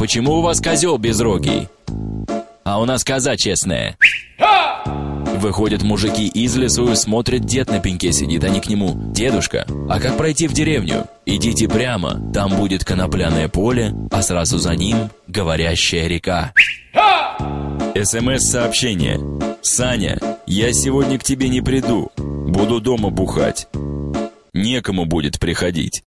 почему у вас козел безрогий? А у нас коза честная. Выходят мужики из лесу и смотрят, дед на пеньке сидит, они к нему. «Дедушка, а как пройти в деревню?» «Идите прямо, там будет конопляное поле, а сразу за ним говорящая река». СМС-сообщение. «Саня, я сегодня к тебе не приду, буду дома бухать». Некому будет приходить.